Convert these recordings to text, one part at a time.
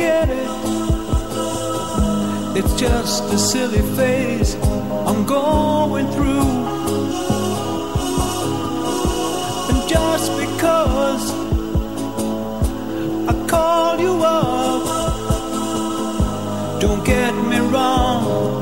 It. It's just a silly phase I'm going through. And just because I call you up, don't get me wrong.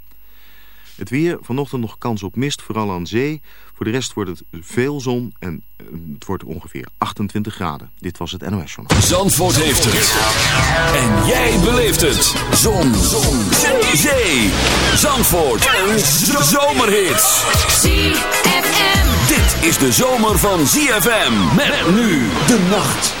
Het weer, vanochtend nog kans op mist, vooral aan zee. Voor de rest wordt het veel zon en eh, het wordt ongeveer 28 graden. Dit was het NOS Journal. Zandvoort heeft het. En jij beleeft het. Zon. Zon. Zee. Zee. Zandvoort. Een zomerhit. ZFM. Dit is de zomer van ZFM. Met nu de nacht.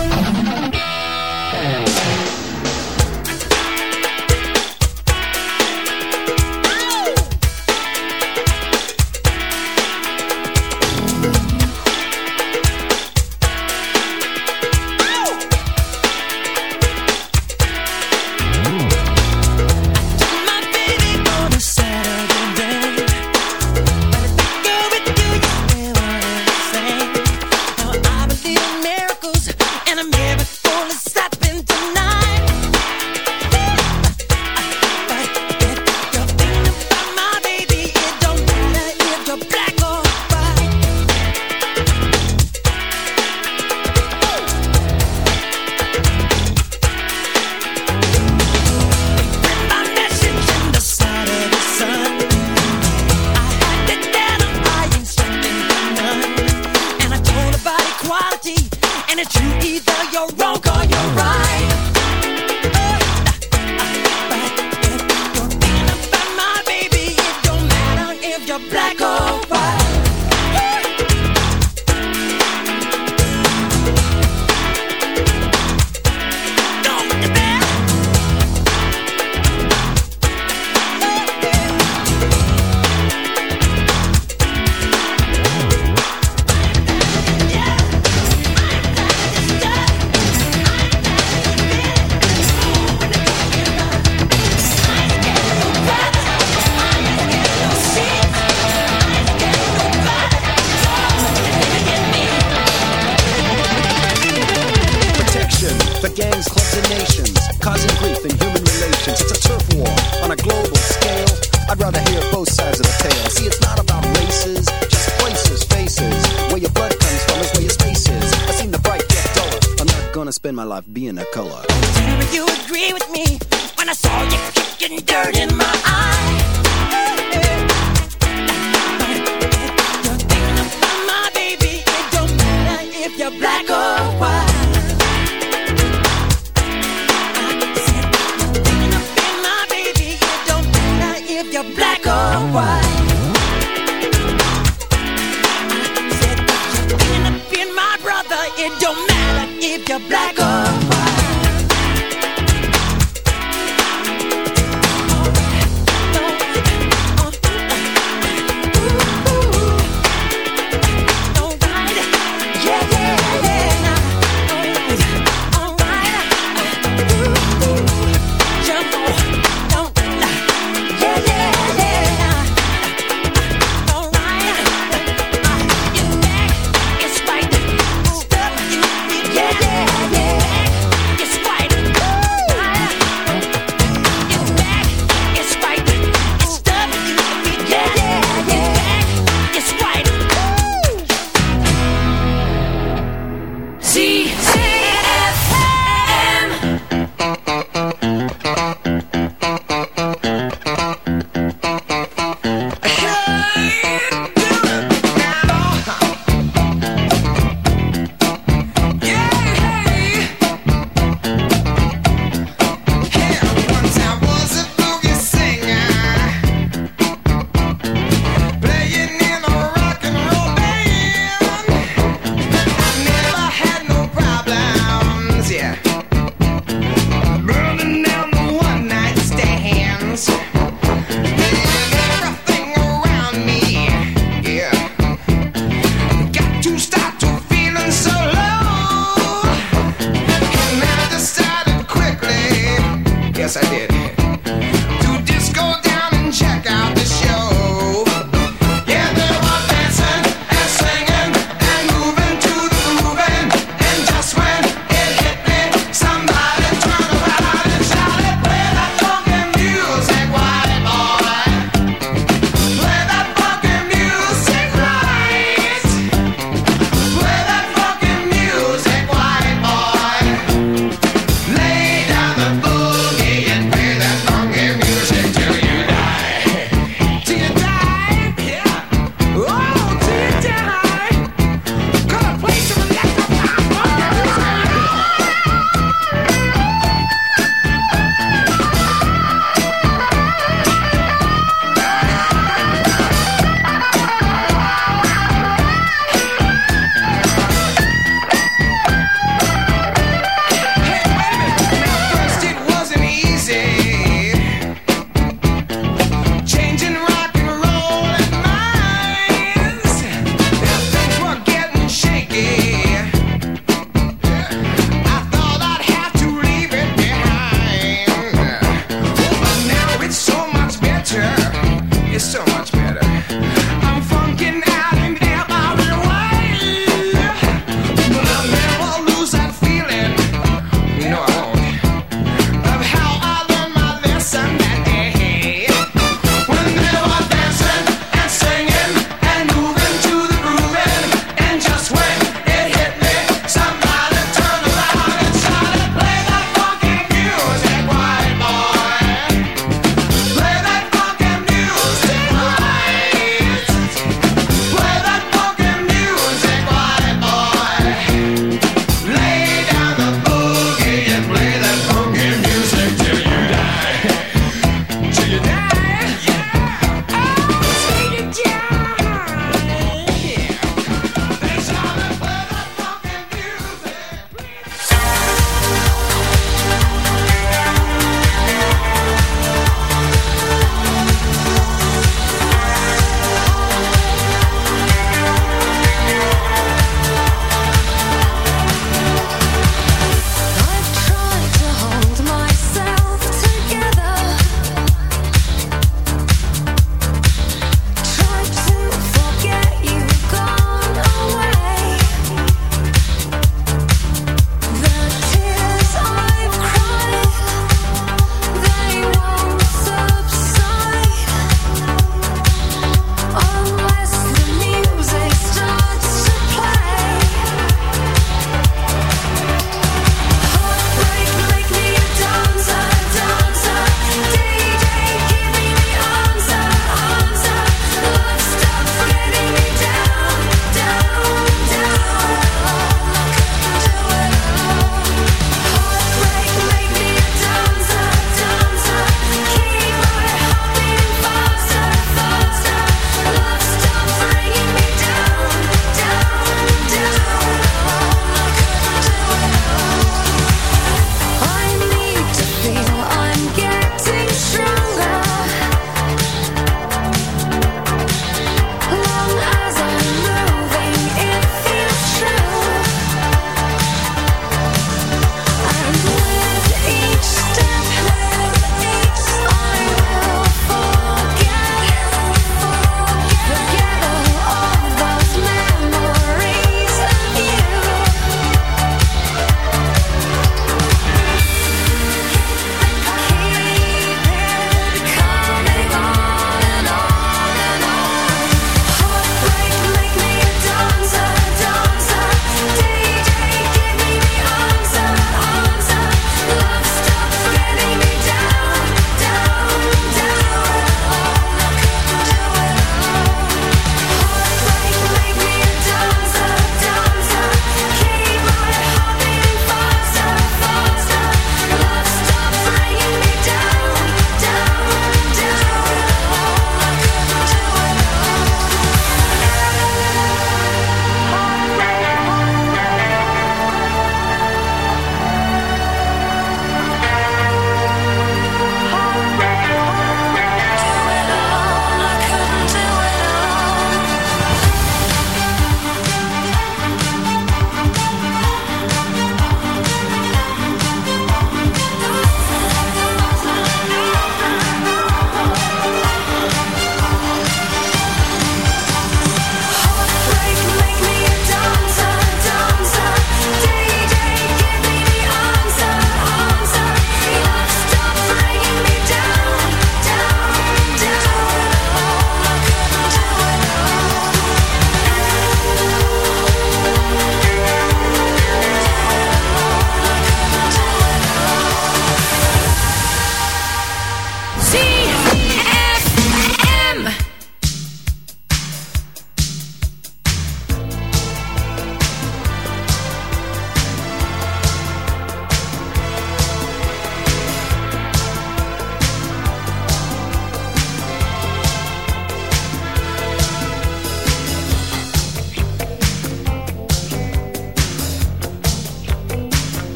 if you're black or white.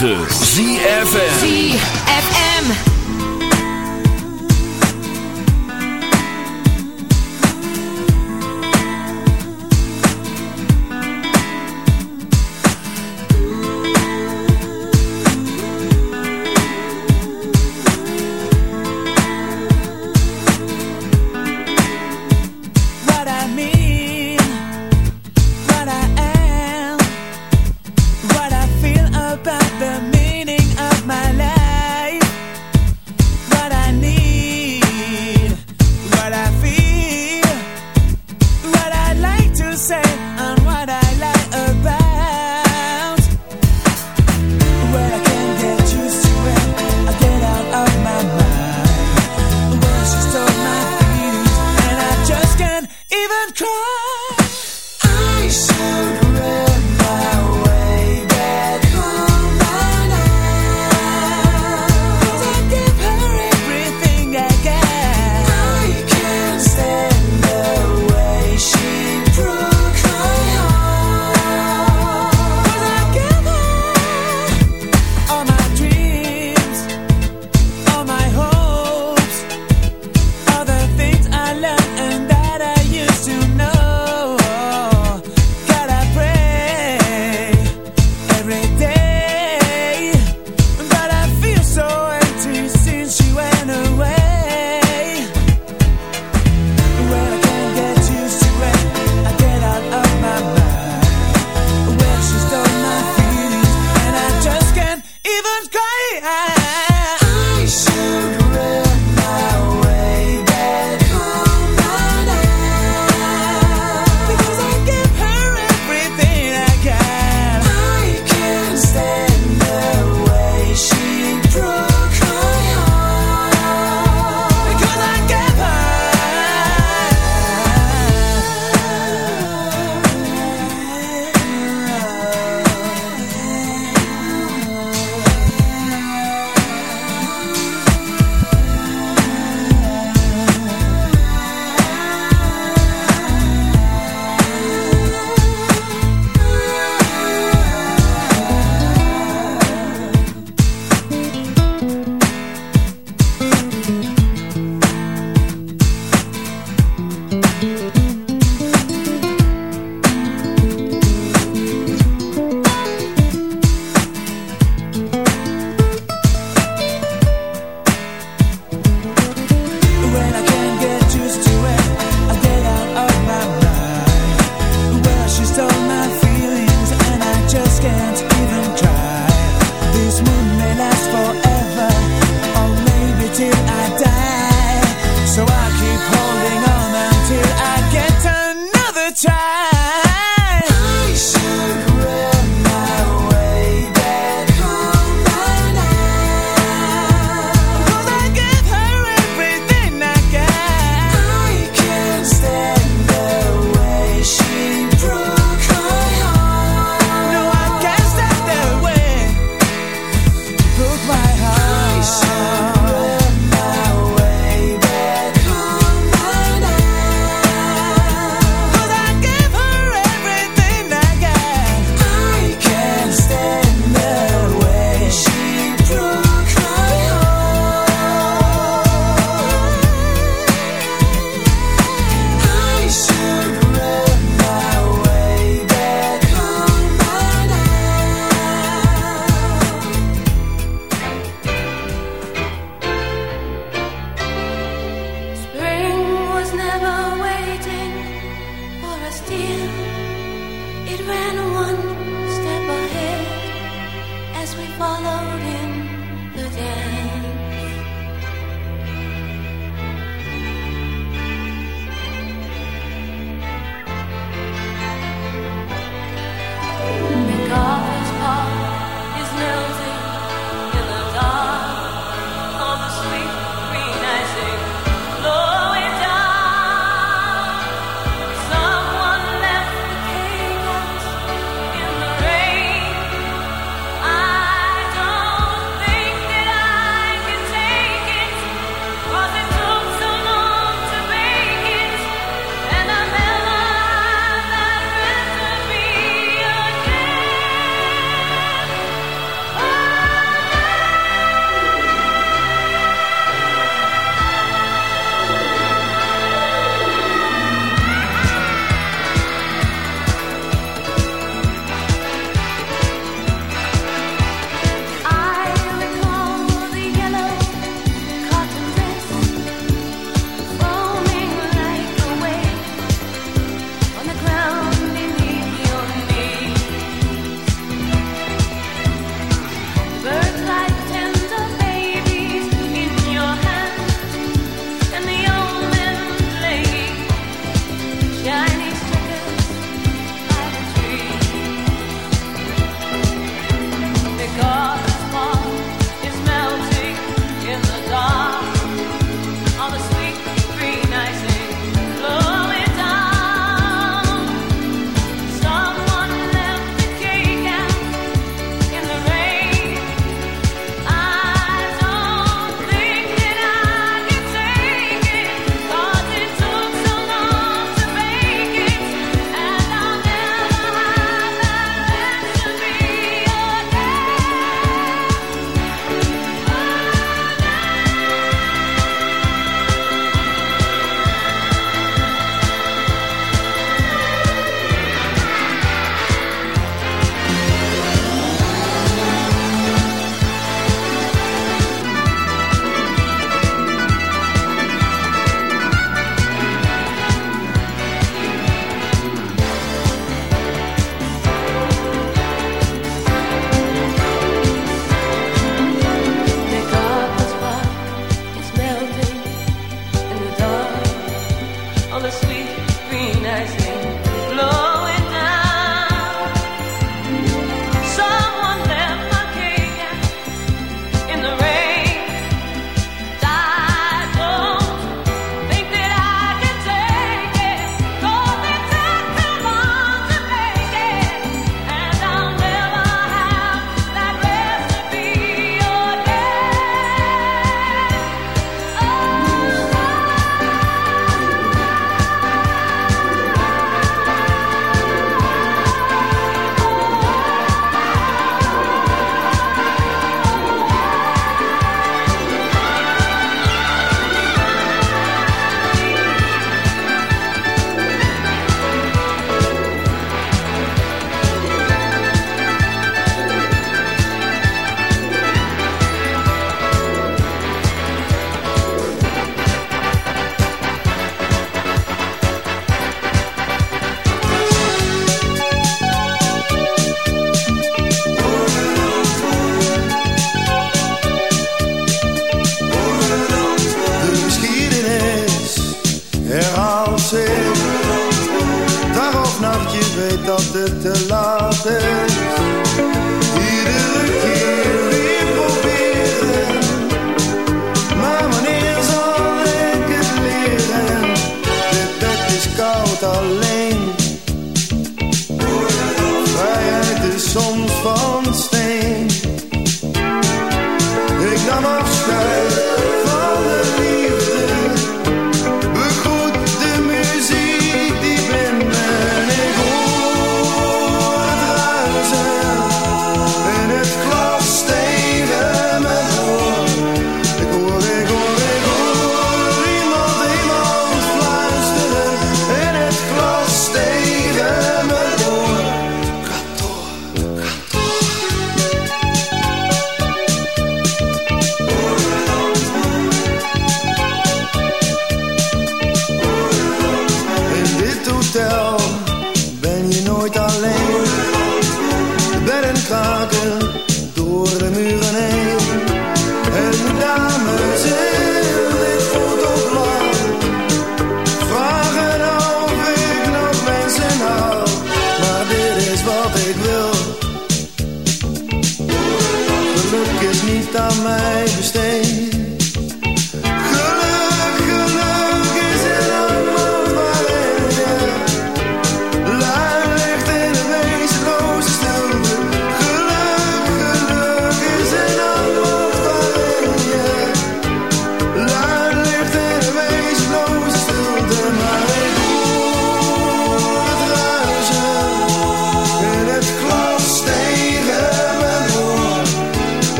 106.9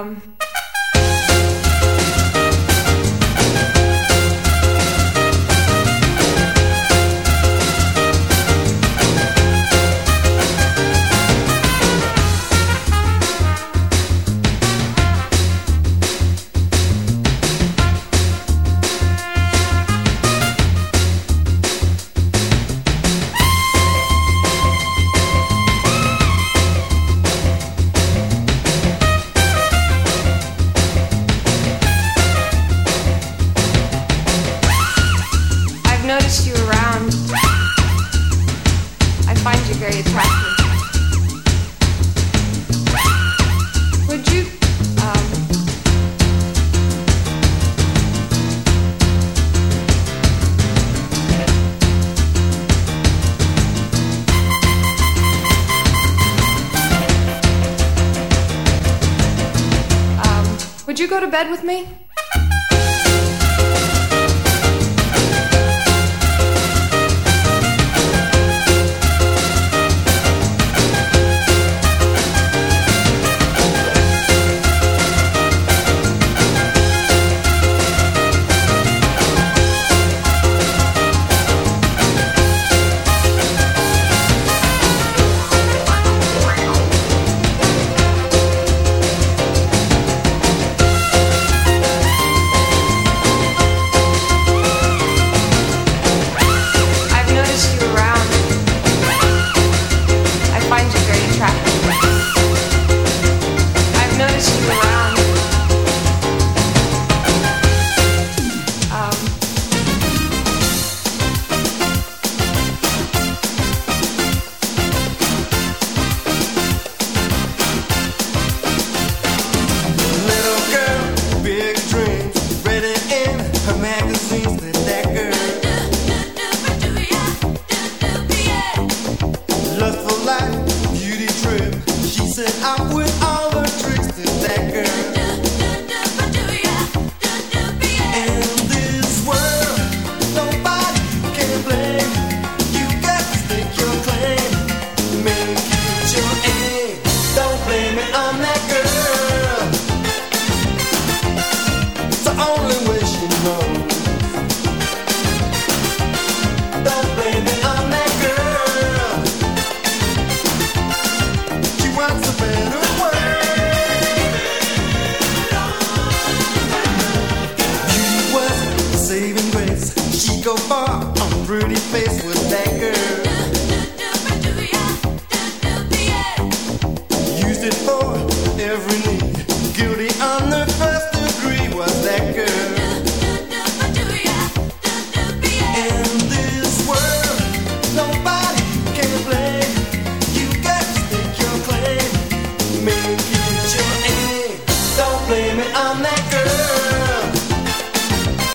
um, bed with me?